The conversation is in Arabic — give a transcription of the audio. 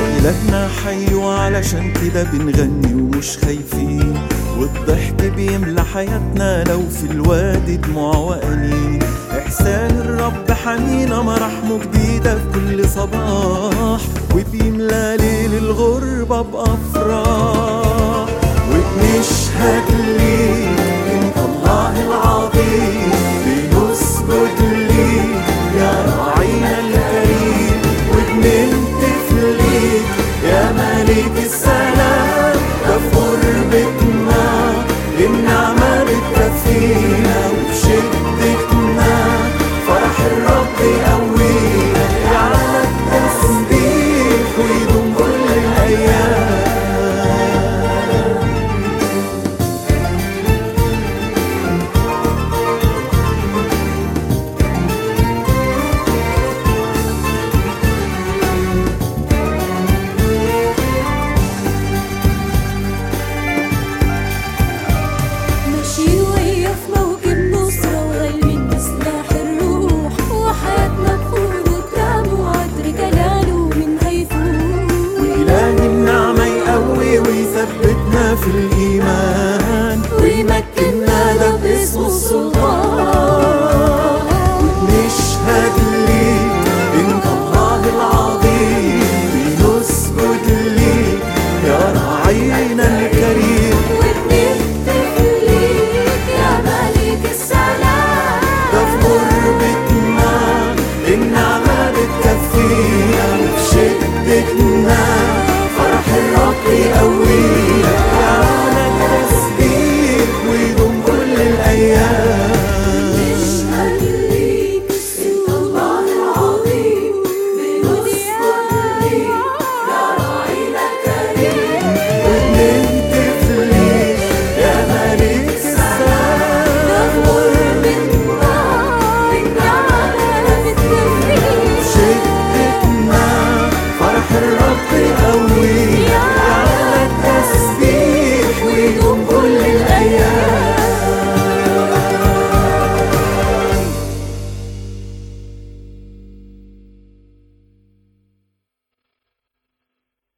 إلهنا حي وعلشان كده بنغني ومش خايفين. والضحك بيملى حياتنا لو في الوادي دموع وقليل إحسان الرب حنينة مراحمه جديدة في كل صباح. وبيملى ليل الغربة بأفراح.